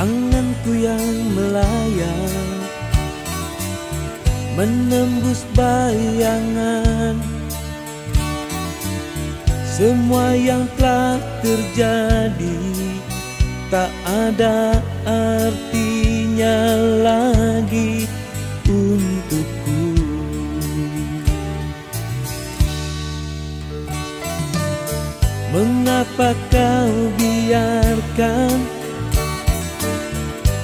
Anganku yang melayang Menembus bayangan. Semua yang telah terjadi Tak ada artinya lagi untukku. Mengapa kau biarkan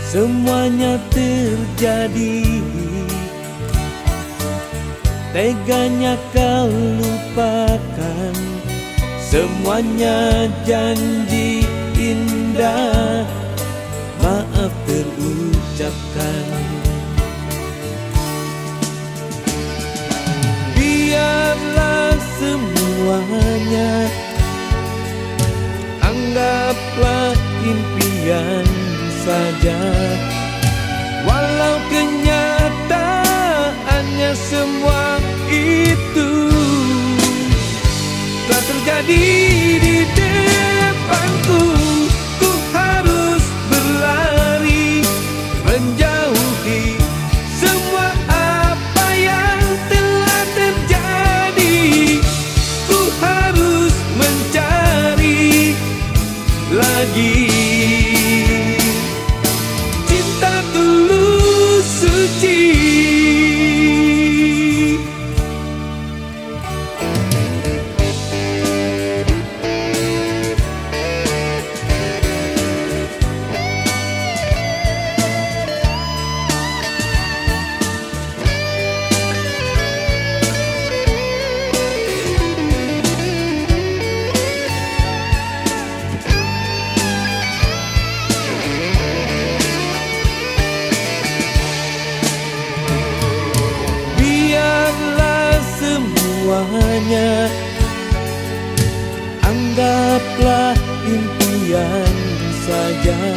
Semuanya terjadi. Teganya kau lupakan. Semuanya janji indah. Maaf terucapkan. Biarlah semuanya. Anggaplah impian saja. Walau kenyataannya semua itu Telah terjadi semuanya Anggaplah impian saja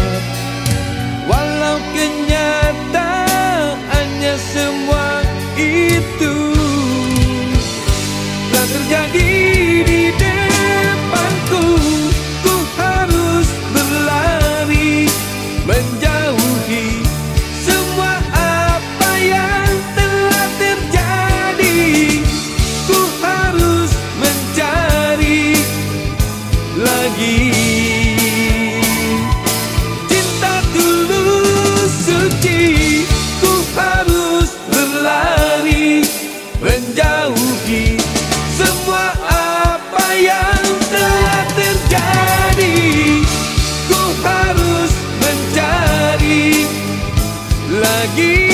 seguir.